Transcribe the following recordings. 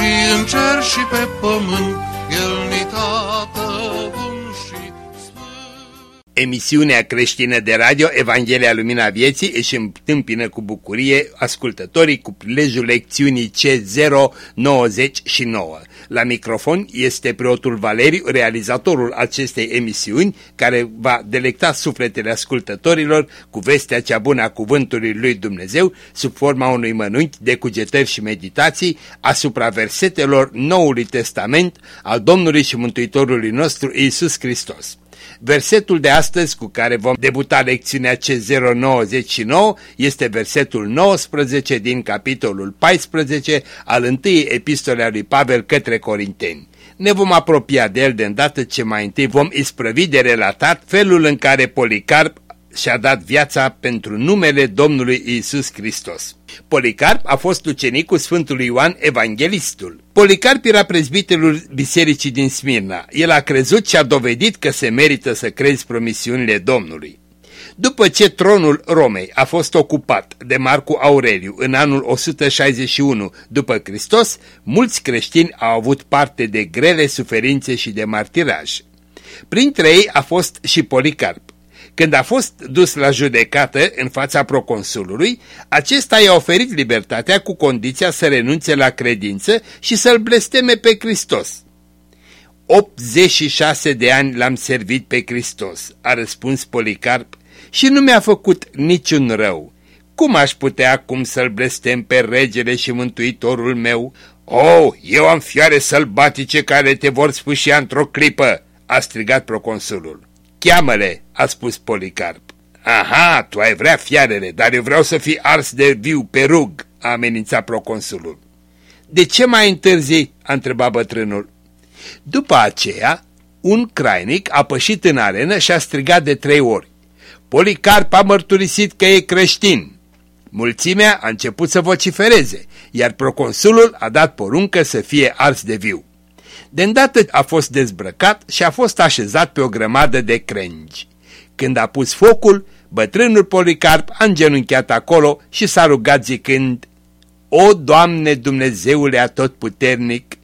și în cer și pe pământ, El ni tată bun și sfânt. Emisiunea creștină de radio Evanghelia Lumina Vieții își întâmpină cu bucurie ascultătorii cu prilejul lecțiunii C099. La microfon este preotul Valeriu, realizatorul acestei emisiuni, care va delecta sufletele ascultătorilor cu vestea cea bună a cuvântului lui Dumnezeu sub forma unui mănunchi de cugetări și meditații asupra versetelor Noului Testament al Domnului și Mântuitorului nostru Iisus Hristos. Versetul de astăzi cu care vom debuta lecțiunea C099 este versetul 19 din capitolul 14 al întâiei epistole a lui Pavel către Corinteni. Ne vom apropia de el de îndată ce mai întâi vom isprăvi de relatat felul în care Policarp și-a dat viața pentru numele Domnului Isus Hristos. Policarp a fost ucenicul Sfântului Ioan Evanghelistul. Policarp era prezbiterul bisericii din Smirna. El a crezut și a dovedit că se merită să crezi promisiunile Domnului. După ce tronul Romei a fost ocupat de Marcu Aureliu în anul 161 după Hristos, mulți creștini au avut parte de grele suferințe și de martiraj. Printre ei a fost și Policarp. Când a fost dus la judecată în fața proconsulului, acesta i-a oferit libertatea cu condiția să renunțe la credință și să-l blesteme pe Hristos. 86 de ani l-am servit pe Hristos, a răspuns Policarp, și nu mi-a făcut niciun rău. Cum aș putea acum să-l blestem pe regele și mântuitorul meu? Oh, eu am fioare sălbatice care te vor sfâșia într-o clipă, a strigat proconsulul. Cheamă-le, a spus Policarp. Aha, tu ai vrea fiarele, dar eu vreau să fii ars de viu pe rug, a amenințat proconsulul. De ce mai întârzi? a întrebat bătrânul. După aceea, un crainic a pășit în arenă și a strigat de trei ori. Policarp a mărturisit că e creștin. Mulțimea a început să vocifereze, iar proconsulul a dat poruncă să fie ars de viu. De îndată a fost dezbrăcat și a fost așezat pe o grămadă de crengi. Când a pus focul, bătrânul Policarp a îngenunchiat acolo și s-a rugat zicând, O, Doamne Dumnezeule atotputernic,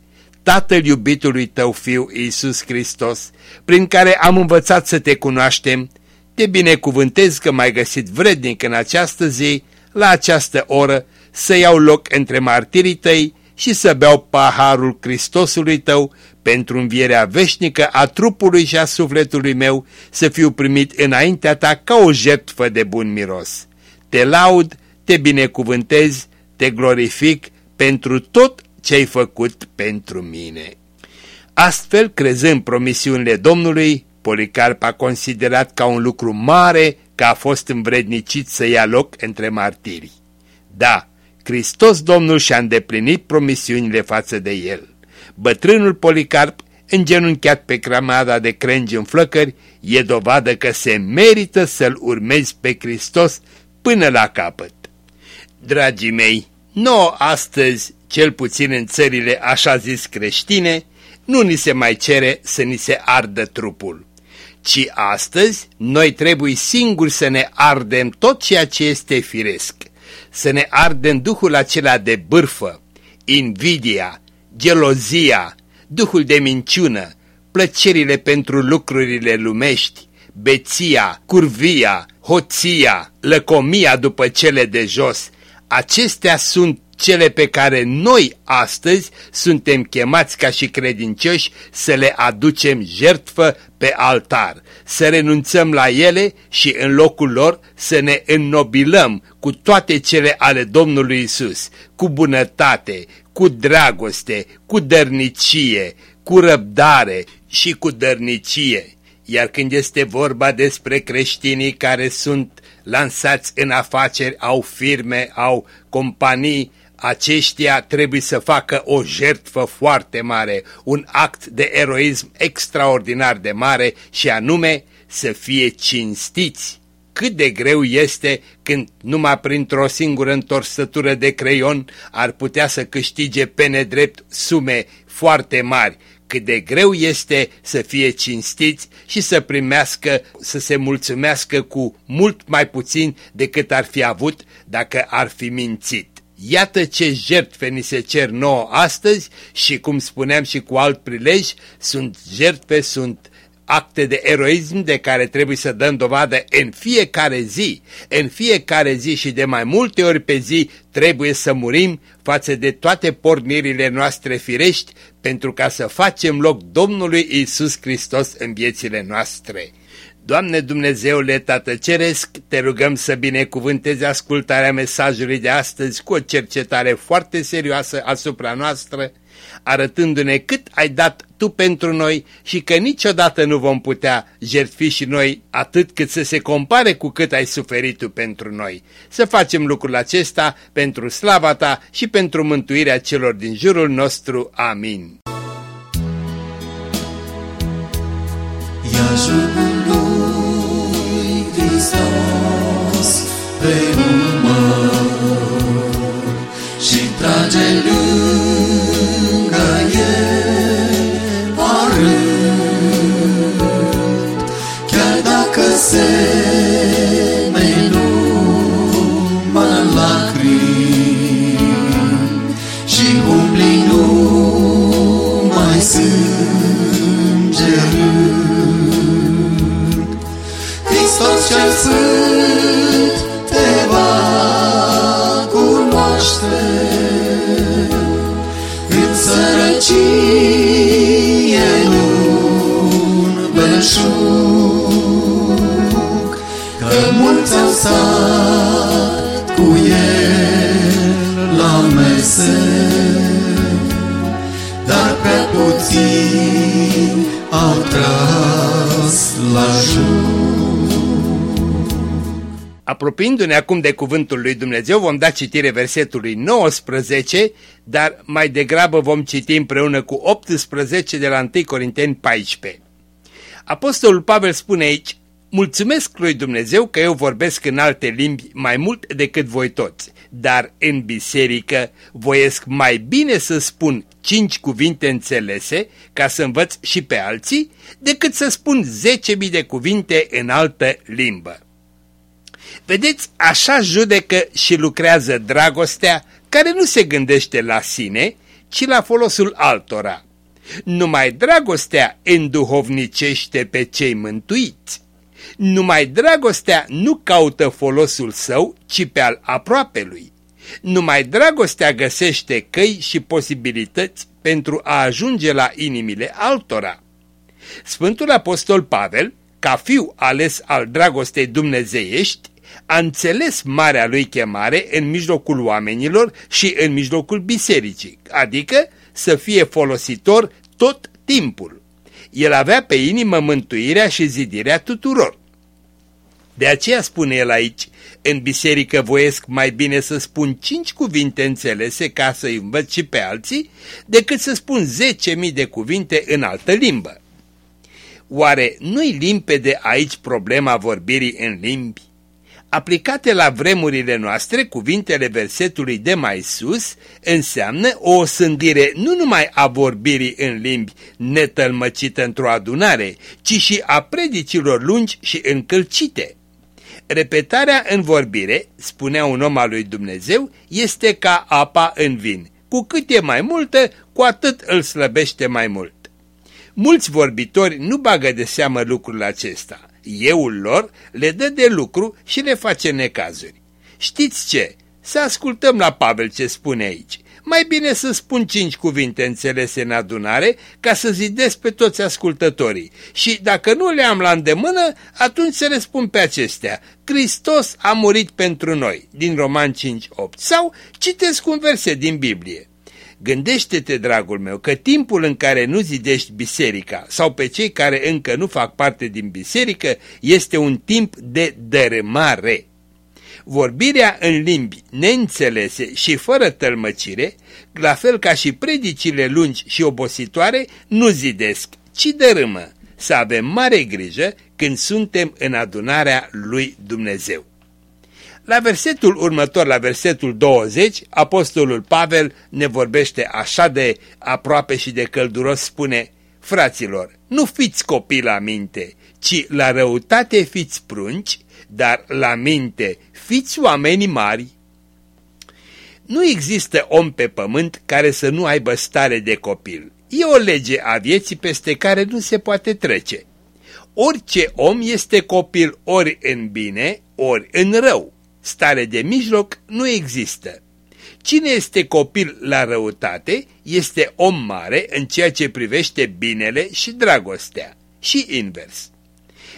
Tatăl iubitului Tău Fiu Iisus Hristos, prin care am învățat să Te cunoaștem, Te binecuvântez că m-ai găsit vrednic în această zi, la această oră, să iau loc între martirii Tăi și să beau paharul Hristosului tău pentru învierea veșnică a trupului și a sufletului meu, să fiu primit înaintea ta ca o jertfă de bun miros. Te laud, te binecuvântez, te glorific pentru tot ce ai făcut pentru mine. Astfel, crezând promisiunile Domnului, Policarp a considerat ca un lucru mare că a fost învrednicit să ia loc între martiri. Da, Hristos Domnul și-a îndeplinit promisiunile față de el. Bătrânul Policarp, îngenunchiat pe cramada de crengi în flăcări, e dovadă că se merită să-L urmezi pe Hristos până la capăt. Dragii mei, nouă astăzi, cel puțin în țările așa zis creștine, nu ni se mai cere să ni se ardă trupul, ci astăzi noi trebuie singuri să ne ardem tot ceea ce este firesc să ne ardem duhul acela de bârfă, invidia, gelozia, duhul de minciună, plăcerile pentru lucrurile lumești, beția, curvia, hoția, lăcomia după cele de jos. Acestea sunt cele pe care noi astăzi suntem chemați ca și credincioși să le aducem jertfă pe altar, să renunțăm la ele și în locul lor să ne înnobilăm cu toate cele ale Domnului Isus, cu bunătate, cu dragoste, cu dărnicie, cu răbdare și cu dărnicie. Iar când este vorba despre creștinii care sunt lansați în afaceri, au firme, au companii, aceștia trebuie să facă o jertfă foarte mare, un act de eroism extraordinar de mare și anume să fie cinstiți. Cât de greu este când numai printr-o singură întorsătură de creion ar putea să câștige pe nedrept sume foarte mari, cât de greu este să fie cinstiți și să primească, să se mulțumească cu mult mai puțin decât ar fi avut dacă ar fi mințit. Iată ce jertfe ni se cer nouă astăzi și, cum spuneam și cu alt prilej, sunt jertfe, sunt acte de eroism de care trebuie să dăm dovadă în fiecare zi. În fiecare zi și de mai multe ori pe zi trebuie să murim față de toate pornirile noastre firești pentru ca să facem loc Domnului Isus Hristos în viețile noastre. Doamne Dumnezeule Tată Ceresc, te rugăm să binecuvântezi ascultarea mesajului de astăzi cu o cercetare foarte serioasă asupra noastră, arătându-ne cât ai dat Tu pentru noi și că niciodată nu vom putea jertfi și noi atât cât să se compare cu cât ai suferit Tu pentru noi. Să facem lucrul acesta pentru slava Ta și pentru mântuirea celor din jurul nostru. Amin. Ia Hristos pe umăr. Și trage lângă puțini au tras la jur. Apropiindu-ne acum de cuvântul lui Dumnezeu, vom da citire versetului 19, dar mai degrabă vom citi împreună cu 18 de la 1 Corinteni 14. Apostolul Pavel spune aici, Mulțumesc lui Dumnezeu că eu vorbesc în alte limbi mai mult decât voi toți, dar în biserică voiesc mai bine să spun cinci cuvinte înțelese ca să învăț și pe alții, decât să spun zece mii de cuvinte în altă limbă. Vedeți, așa judecă și lucrează dragostea care nu se gândește la sine, ci la folosul altora. Numai dragostea înduhovnicește pe cei mântuiți. Numai dragostea nu caută folosul său, ci pe al aproapelui. Numai dragostea găsește căi și posibilități pentru a ajunge la inimile altora. Sfântul Apostol Pavel, ca fiu ales al dragostei dumnezeiești, a înțeles marea lui chemare în mijlocul oamenilor și în mijlocul bisericii, adică să fie folositor tot timpul. El avea pe inimă mântuirea și zidirea tuturor. De aceea spune el aici, în biserică voiesc mai bine să spun cinci cuvinte înțelese ca să îi învăț și pe alții, decât să spun zece mii de cuvinte în altă limbă. Oare nu-i limpede aici problema vorbirii în limbi? Aplicate la vremurile noastre, cuvintele versetului de mai sus înseamnă o sândire nu numai a vorbirii în limbi netălmăcită într-o adunare, ci și a predicilor lungi și încălcite. Repetarea în vorbire, spunea un om al lui Dumnezeu, este ca apa în vin. Cu cât e mai multă, cu atât îl slăbește mai mult. Mulți vorbitori nu bagă de seamă lucrul acesta. Euul lor le dă de lucru și le face necazuri. Știți ce? Să ascultăm la Pavel ce spune aici. Mai bine să spun cinci cuvinte înțelese în adunare ca să zidesc pe toți ascultătorii și dacă nu le am la îndemână, atunci să le spun pe acestea. Hristos a murit pentru noi, din Roman 5.8 sau citesc un verset din Biblie. Gândește-te, dragul meu, că timpul în care nu zidești biserica sau pe cei care încă nu fac parte din biserică este un timp de dărâmare. Vorbirea în limbi neînțelese și fără tălmăcire, la fel ca și predicile lungi și obositoare, nu zidesc, ci dărâmă. Să avem mare grijă când suntem în adunarea lui Dumnezeu. La versetul următor, la versetul 20, apostolul Pavel ne vorbește așa de aproape și de călduros, spune, Fraților, nu fiți copii la minte, ci la răutate fiți prunci, dar la minte fiți oameni mari. Nu există om pe pământ care să nu aibă stare de copil. E o lege a vieții peste care nu se poate trece. Orice om este copil ori în bine, ori în rău. Stare de mijloc nu există. Cine este copil la răutate este om mare în ceea ce privește binele și dragostea. Și invers.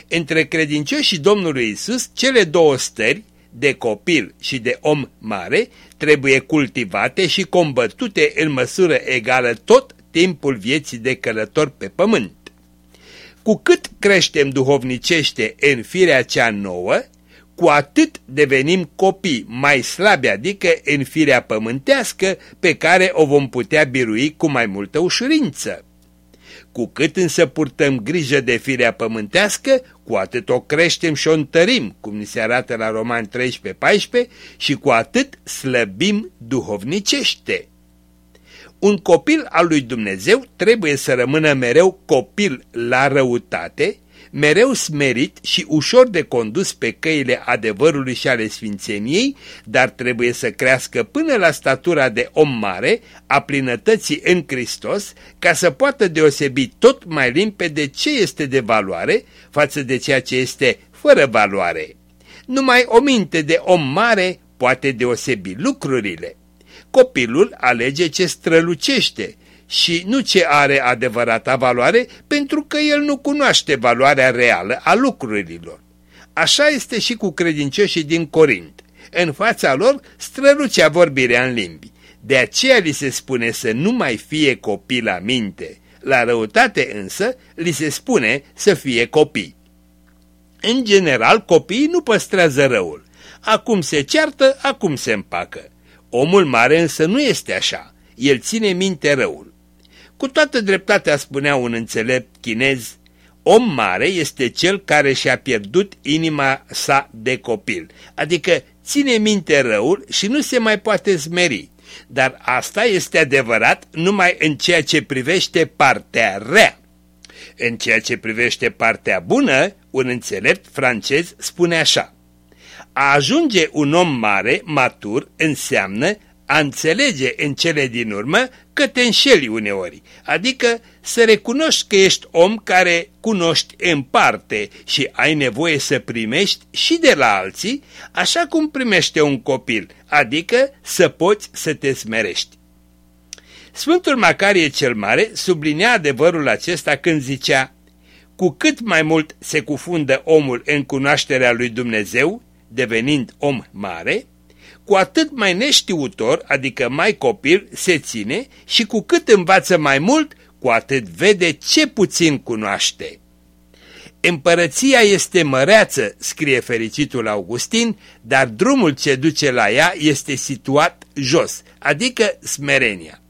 Între credincioșii Domnului Isus, cele două stări, de copil și de om mare, trebuie cultivate și combătute în măsură egală tot timpul vieții de călător pe pământ. Cu cât creștem duhovnicește în firea cea nouă, cu atât devenim copii mai slabi, adică în firea pământească pe care o vom putea birui cu mai multă ușurință. Cu cât însă purtăm grijă de firea pământească, cu atât o creștem și o întărim, cum ni se arată la Roman 13-14, și cu atât slăbim duhovnicește. Un copil al lui Dumnezeu trebuie să rămână mereu copil la răutate, mereu smerit și ușor de condus pe căile adevărului și ale sfințeniei, dar trebuie să crească până la statura de om mare, a plinătății în Hristos, ca să poată deosebi tot mai limpede ce este de valoare față de ceea ce este fără valoare. Numai o minte de om mare poate deosebi lucrurile. Copilul alege ce strălucește, și nu ce are adevărata valoare, pentru că el nu cunoaște valoarea reală a lucrurilor. Așa este și cu credincioșii din Corint. În fața lor strălucea vorbirea în limbi. De aceea li se spune să nu mai fie copii la minte. La răutate însă li se spune să fie copii. În general, copiii nu păstrează răul. Acum se ceartă, acum se împacă. Omul mare însă nu este așa. El ține minte răul. Cu toată dreptatea spunea un înțelept chinez, om mare este cel care și-a pierdut inima sa de copil, adică ține minte răul și nu se mai poate smeri. Dar asta este adevărat numai în ceea ce privește partea rea. În ceea ce privește partea bună, un înțelept francez spune așa. A ajunge un om mare, matur, înseamnă a înțelege în cele din urmă că te înșeli uneori, adică să recunoști că ești om care cunoști în parte și ai nevoie să primești și de la alții, așa cum primește un copil, adică să poți să te smerești. Sfântul Macarie cel Mare sublinea adevărul acesta când zicea Cu cât mai mult se cufundă omul în cunoașterea lui Dumnezeu, devenind om mare, cu atât mai neștiutor, adică mai copil, se ține și cu cât învață mai mult, cu atât vede ce puțin cunoaște. Împărăția este măreață, scrie fericitul Augustin, dar drumul ce duce la ea este situat jos, adică smerenia.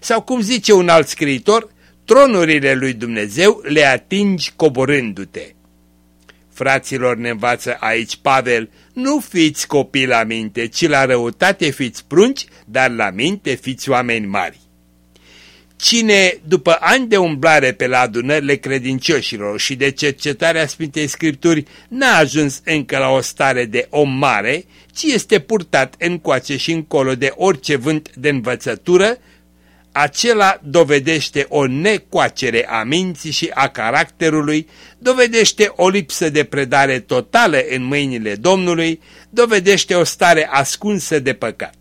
Sau cum zice un alt scriitor, tronurile lui Dumnezeu le atingi coborându-te. Fraților, ne învață aici Pavel, nu fiți copii la minte, ci la răutate fiți prunci, dar la minte fiți oameni mari. Cine, după ani de umblare pe la adunările credincioșilor și de cercetarea Sfintei Scripturi, n-a ajuns încă la o stare de om mare, ci este purtat încoace și încolo de orice vânt de învățătură, acela dovedește o necoacere a minții și a caracterului, dovedește o lipsă de predare totală în mâinile Domnului, dovedește o stare ascunsă de păcat.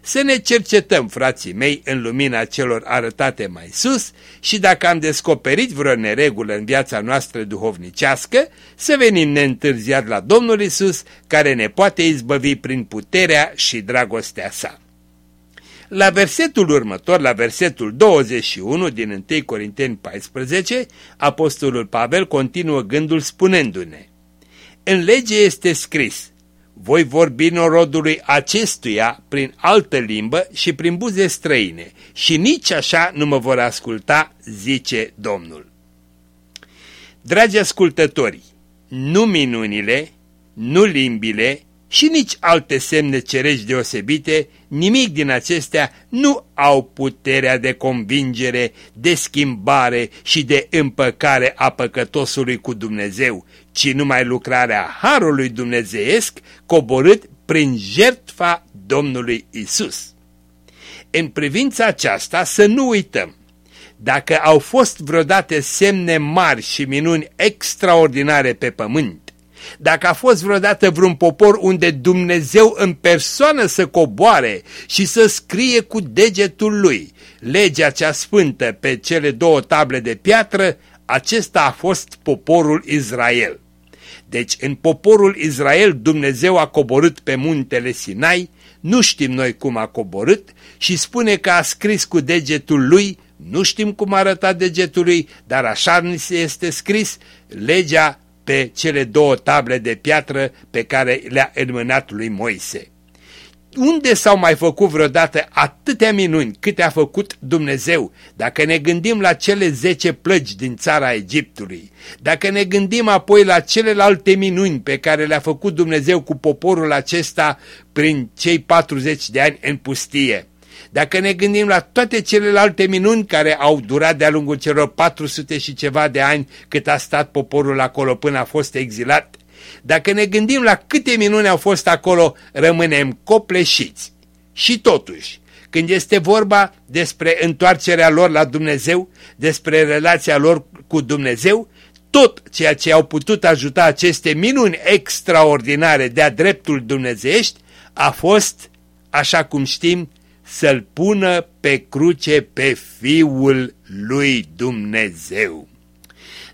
Să ne cercetăm, frații mei, în lumina celor arătate mai sus și dacă am descoperit vreo neregulă în viața noastră duhovnicească, să venim neîntârziat la Domnul Isus, care ne poate izbăvi prin puterea și dragostea sa. La versetul următor, la versetul 21 din 1 Corinteni 14, apostolul Pavel continuă gândul spunându-ne În lege este scris, voi vorbi norodului acestuia prin altă limbă și prin buze străine și nici așa nu mă vor asculta, zice Domnul. Dragi ascultători, nu minunile, nu limbile și nici alte semne cerești deosebite, nimic din acestea nu au puterea de convingere, de schimbare și de împăcare a păcătosului cu Dumnezeu, ci numai lucrarea Harului Dumnezeiesc coborât prin jertfa Domnului Isus. În privința aceasta să nu uităm, dacă au fost vreodată semne mari și minuni extraordinare pe pământ, dacă a fost vreodată vreun popor unde Dumnezeu în persoană să coboare și să scrie cu degetul lui legea cea sfântă pe cele două table de piatră, acesta a fost poporul Israel. Deci în poporul Israel Dumnezeu a coborât pe muntele Sinai, nu știm noi cum a coborât și spune că a scris cu degetul lui, nu știm cum arăta degetul lui, dar așa ni se este scris legea pe cele două table de piatră pe care le-a înmânat lui Moise. Unde s-au mai făcut vreodată atâtea minuni câte a făcut Dumnezeu? Dacă ne gândim la cele zece plăgi din țara Egiptului, dacă ne gândim apoi la celelalte minuni pe care le-a făcut Dumnezeu cu poporul acesta prin cei 40 de ani în pustie, dacă ne gândim la toate celelalte minuni care au durat de-a lungul celor 400 și ceva de ani cât a stat poporul acolo până a fost exilat, dacă ne gândim la câte minuni au fost acolo, rămânem copleșiți. Și totuși, când este vorba despre întoarcerea lor la Dumnezeu, despre relația lor cu Dumnezeu, tot ceea ce au putut ajuta aceste minuni extraordinare de-a dreptul dumnezeiești a fost, așa cum știm, să-l pună pe cruce pe Fiul lui Dumnezeu.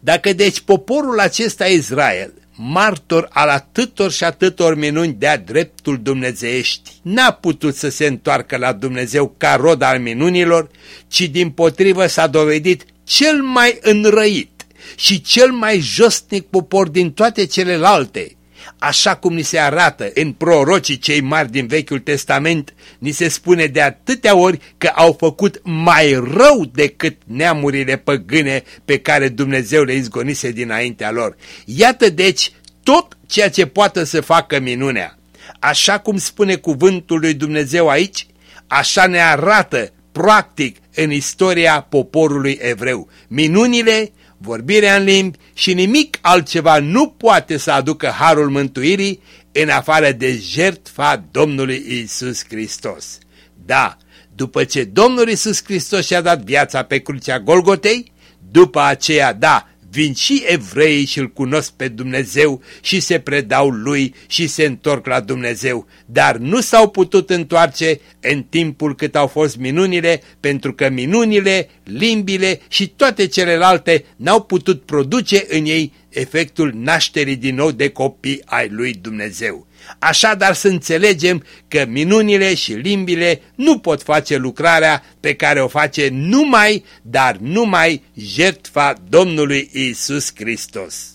Dacă deci poporul acesta Israel, martor al atâtor și atâtor minuni de-a dreptul dumnezeiești, n-a putut să se întoarcă la Dumnezeu ca rod al minunilor, ci din potrivă s-a dovedit cel mai înrăit și cel mai josnic popor din toate celelalte, așa cum ni se arată în prorocii cei mari din Vechiul Testament, ni se spune de atâtea ori că au făcut mai rău decât neamurile păgâne pe care Dumnezeu le izgonise dinaintea lor. Iată deci tot ceea ce poate să facă minunea. Așa cum spune cuvântul lui Dumnezeu aici, așa ne arată practic în istoria poporului evreu. Minunile vorbirea în limbi și nimic altceva nu poate să aducă harul mântuirii în afară de jertfa Domnului Isus Hristos. Da, după ce Domnul Isus Hristos și-a dat viața pe crucea Golgotei, după aceea, da, vin și evreii și îl cunosc pe Dumnezeu și se predau lui și se întorc la Dumnezeu, dar nu s-au putut întoarce în timpul cât au fost minunile, pentru că minunile, limbile și toate celelalte n-au putut produce în ei efectul nașterii din nou de copii ai lui Dumnezeu. Așadar să înțelegem că minunile și limbile nu pot face lucrarea pe care o face numai, dar numai jertfa Domnului Isus Hristos.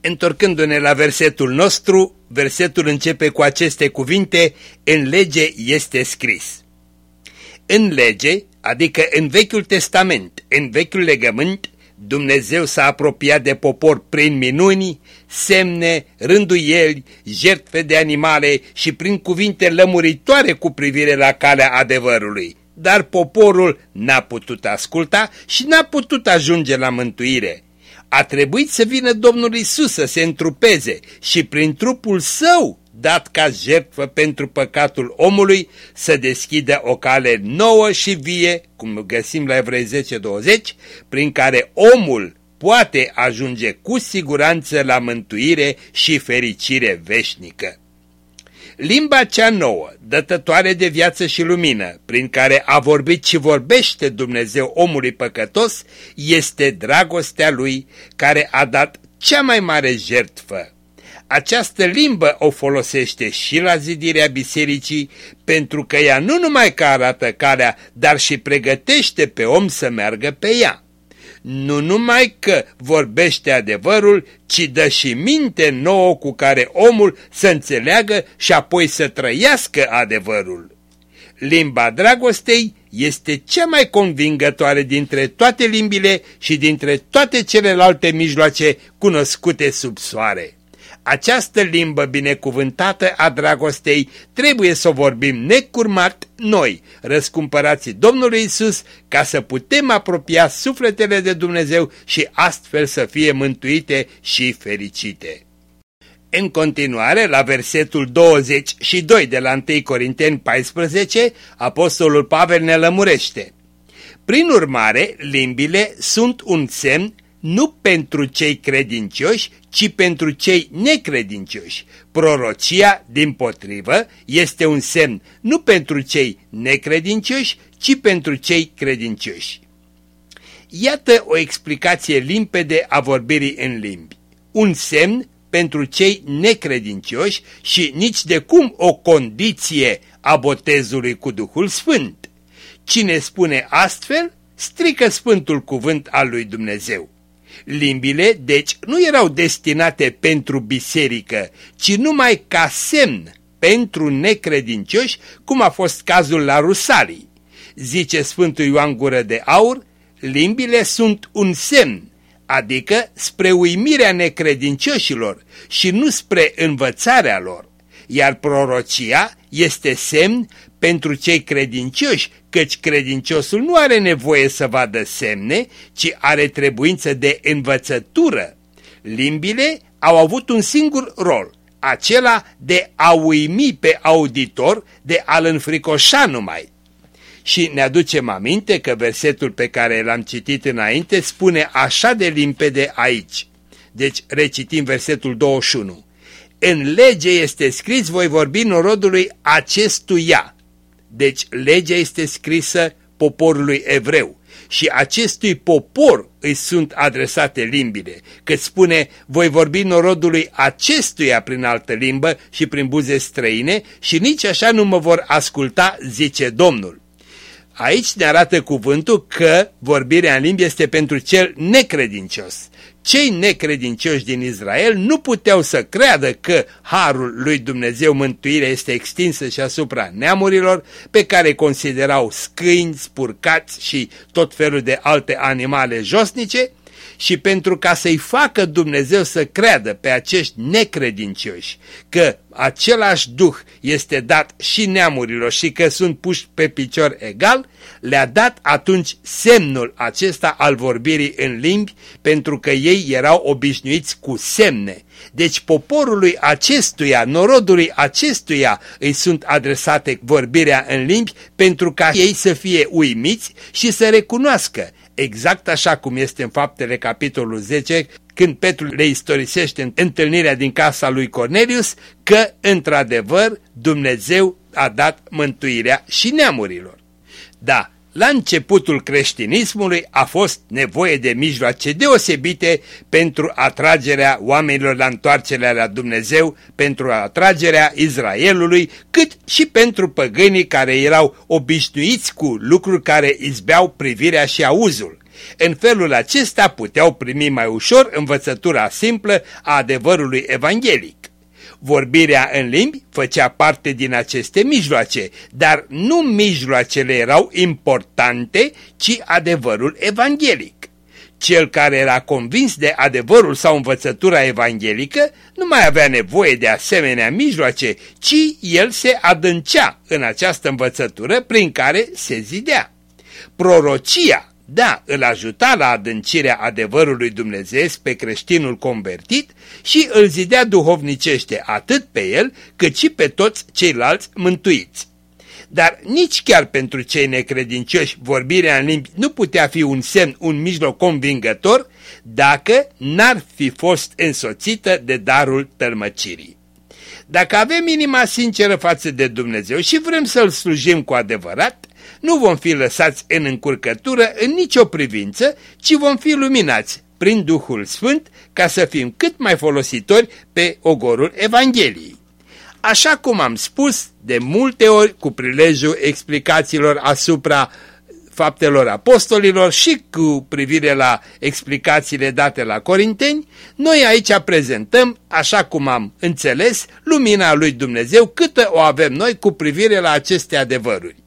Întorcându-ne la versetul nostru, versetul începe cu aceste cuvinte, în lege este scris. În lege, adică în Vechiul Testament, în Vechiul Legământ, Dumnezeu s-a apropiat de popor prin minuni, semne, rânduieli, jertfe de animale și prin cuvinte lămuritoare cu privire la calea adevărului. Dar poporul n-a putut asculta și n-a putut ajunge la mântuire. A trebuit să vină Domnul Isus să se întrupeze și prin trupul său dat ca jertfă pentru păcatul omului, să deschidă o cale nouă și vie, cum găsim la Evrei 10.20, prin care omul poate ajunge cu siguranță la mântuire și fericire veșnică. Limba cea nouă, dătătoare de viață și lumină, prin care a vorbit și vorbește Dumnezeu omului păcătos, este dragostea lui care a dat cea mai mare jertfă această limbă o folosește și la zidirea bisericii, pentru că ea nu numai că arată calea, dar și pregătește pe om să meargă pe ea. nu numai că vorbește adevărul, ci dă și minte nouă cu care omul să înțeleagă și apoi să trăiască adevărul. Limba dragostei este cea mai convingătoare dintre toate limbile și dintre toate celelalte mijloace cunoscute sub soare. Această limbă binecuvântată a dragostei trebuie să o vorbim necurmat noi, răscumpărații Domnului Isus, ca să putem apropia sufletele de Dumnezeu și astfel să fie mântuite și fericite. În continuare, la versetul 22 de la 1 Corinteni 14, Apostolul Pavel ne lămurește. Prin urmare, limbile sunt un semn nu pentru cei credincioși, ci pentru cei necredincioși. Prorocia, din potrivă, este un semn nu pentru cei necredincioși, ci pentru cei credincioși. Iată o explicație limpede a vorbirii în limbi. Un semn pentru cei necredincioși și nici de cum o condiție a botezului cu Duhul Sfânt. Cine spune astfel, strică Sfântul Cuvânt al lui Dumnezeu. Limbile, deci, nu erau destinate pentru biserică, ci numai ca semn pentru necredincioși, cum a fost cazul la Rusalii. Zice Sfântul Ioan Gură de Aur, limbile sunt un semn, adică spre uimirea necredincioșilor și nu spre învățarea lor, iar prorocia este semn pentru cei credincioși, căci credinciosul nu are nevoie să vadă semne, ci are trebuință de învățătură. Limbile au avut un singur rol, acela de a uimi pe auditor, de a-l înfricoșa numai. Și ne aducem aminte că versetul pe care l-am citit înainte spune așa de limpede aici. Deci recitim versetul 21. În lege este scris, voi vorbi norodului acestuia. Deci legea este scrisă poporului evreu și acestui popor îi sunt adresate limbile, că spune, voi vorbi norodului acestuia prin altă limbă și prin buze străine și nici așa nu mă vor asculta, zice Domnul. Aici ne arată cuvântul că vorbirea în limbi este pentru cel necredincios. Cei necredincioși din Israel nu puteau să creadă că harul lui Dumnezeu mântuirea este extinsă și asupra neamurilor pe care considerau scâini, spurcați și tot felul de alte animale josnice, și pentru ca să-i facă Dumnezeu să creadă pe acești necredincioși că același Duh este dat și neamurilor și că sunt puși pe picior egal, le-a dat atunci semnul acesta al vorbirii în limbi pentru că ei erau obișnuiți cu semne. Deci poporului acestuia, norodului acestuia îi sunt adresate vorbirea în limbi pentru ca ei să fie uimiți și să recunoască exact așa cum este în faptele capitolul 10, când Petru le istorisește în întâlnirea din casa lui Cornelius, că într-adevăr Dumnezeu a dat mântuirea și neamurilor. Da, la începutul creștinismului a fost nevoie de mijloace deosebite pentru atragerea oamenilor la întoarcerea la Dumnezeu, pentru atragerea Israelului, cât și pentru păgânii care erau obișnuiți cu lucruri care izbeau privirea și auzul. În felul acesta puteau primi mai ușor învățătura simplă a adevărului evanghelic. Vorbirea în limbi făcea parte din aceste mijloace, dar nu mijloacele erau importante, ci adevărul evanghelic. Cel care era convins de adevărul sau învățătura evanghelică nu mai avea nevoie de asemenea mijloace, ci el se adâncea în această învățătură prin care se zidea. Prorocia da, îl ajuta la adâncirea adevărului Dumnezeu pe creștinul convertit și îl zidea duhovnicește atât pe el cât și pe toți ceilalți mântuiți. Dar nici chiar pentru cei necredincioși vorbirea în limbi nu putea fi un semn, un mijloc convingător dacă n-ar fi fost însoțită de darul tălmăcirii. Dacă avem inima sinceră față de Dumnezeu și vrem să-L slujim cu adevărat, nu vom fi lăsați în încurcătură în nicio privință, ci vom fi luminați prin Duhul Sfânt ca să fim cât mai folositori pe ogorul Evangheliei. Așa cum am spus de multe ori cu prilejul explicațiilor asupra faptelor apostolilor și cu privire la explicațiile date la Corinteni, noi aici prezentăm, așa cum am înțeles, lumina lui Dumnezeu câtă o avem noi cu privire la aceste adevăruri.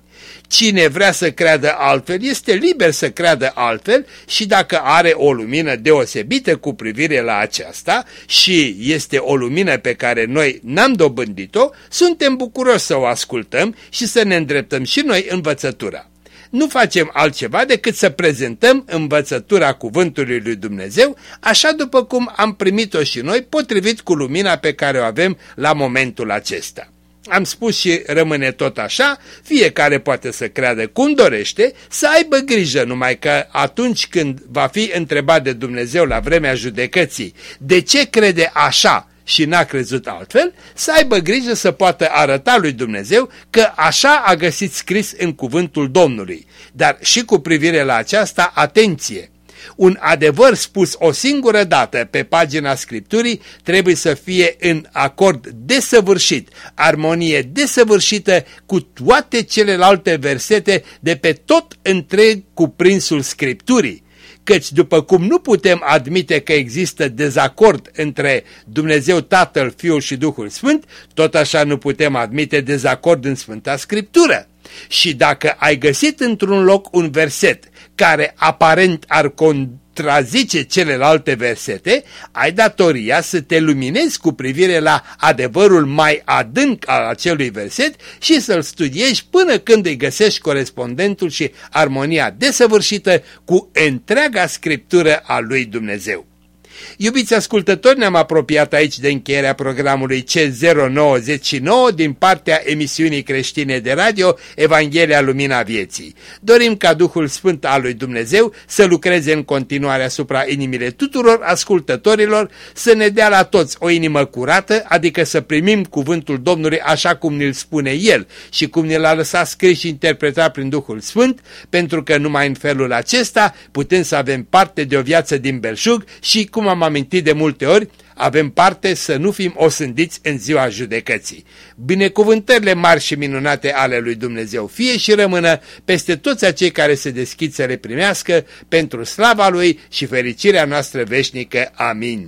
Cine vrea să creadă altfel este liber să creadă altfel și dacă are o lumină deosebită cu privire la aceasta și este o lumină pe care noi n-am dobândit-o, suntem bucuroși să o ascultăm și să ne îndreptăm și noi învățătura nu facem altceva decât să prezentăm învățătura cuvântului lui Dumnezeu, așa după cum am primit-o și noi, potrivit cu lumina pe care o avem la momentul acesta. Am spus și rămâne tot așa, fiecare poate să creadă cum dorește, să aibă grijă numai că atunci când va fi întrebat de Dumnezeu la vremea judecății de ce crede așa și n-a crezut altfel, să aibă grijă să poată arăta lui Dumnezeu că așa a găsit scris în cuvântul Domnului. Dar și cu privire la aceasta, atenție! Un adevăr spus o singură dată pe pagina Scripturii trebuie să fie în acord desăvârșit, armonie desăvârșită cu toate celelalte versete de pe tot întreg cuprinsul Scripturii căci după cum nu putem admite că există dezacord între Dumnezeu Tatăl, Fiul și Duhul Sfânt, tot așa nu putem admite dezacord în Sfânta Scriptură. Și dacă ai găsit într-un loc un verset care aparent ar contrazice celelalte versete, ai datoria să te luminezi cu privire la adevărul mai adânc al acelui verset și să-l studiezi până când îi găsești corespondentul și armonia desăvârșită cu întreaga scriptură a lui Dumnezeu. Iubiți ascultători, ne-am apropiat aici de încheierea programului C099 din partea emisiunii creștine de radio Evanghelia Lumina Vieții. Dorim ca Duhul Sfânt al lui Dumnezeu să lucreze în continuare asupra inimile tuturor ascultătorilor, să ne dea la toți o inimă curată, adică să primim cuvântul Domnului așa cum ne-l spune El și cum ne l-a lăsat scris și interpretat prin Duhul Sfânt, pentru că numai în felul acesta putem să avem parte de o viață din belșug și cum am amintit de multe ori, avem parte să nu fim osândiți în ziua judecății. Binecuvântările mari și minunate ale lui Dumnezeu fie și rămână peste toți acei care se deschid să le primească pentru slava Lui și fericirea noastră veșnică. Amin.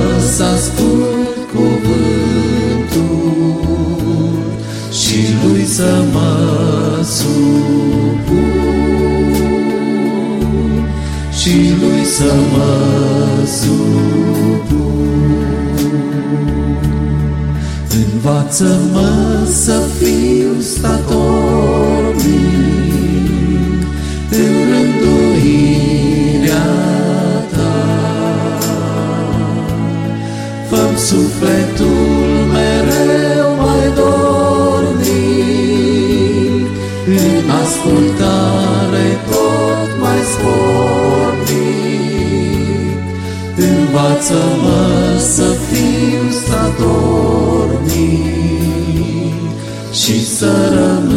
să mă supun. Învață-mă să fiu statornic în rânduirea fă sufletul Învață-mă să fiu statornic și să rămân